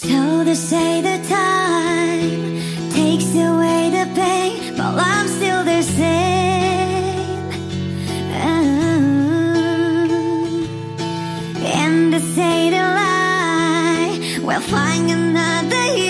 So they say the time takes away the pain, but I'm still the same. Oh. And they say the lie we'll find another you.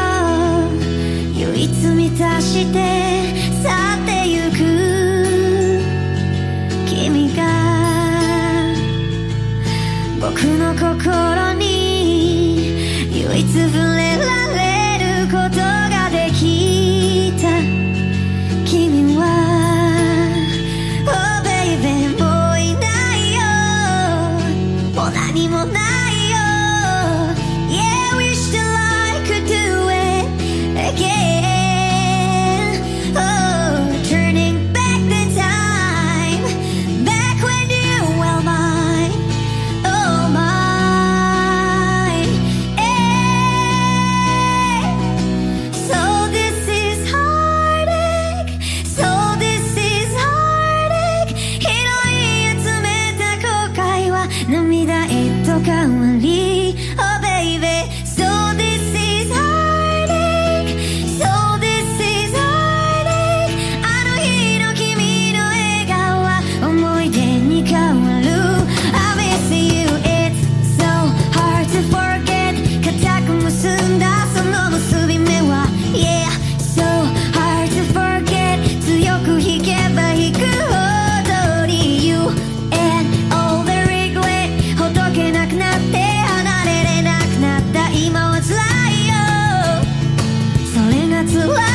唯一満たして去ってゆく。君が僕の心に唯一触れと変わり紫欢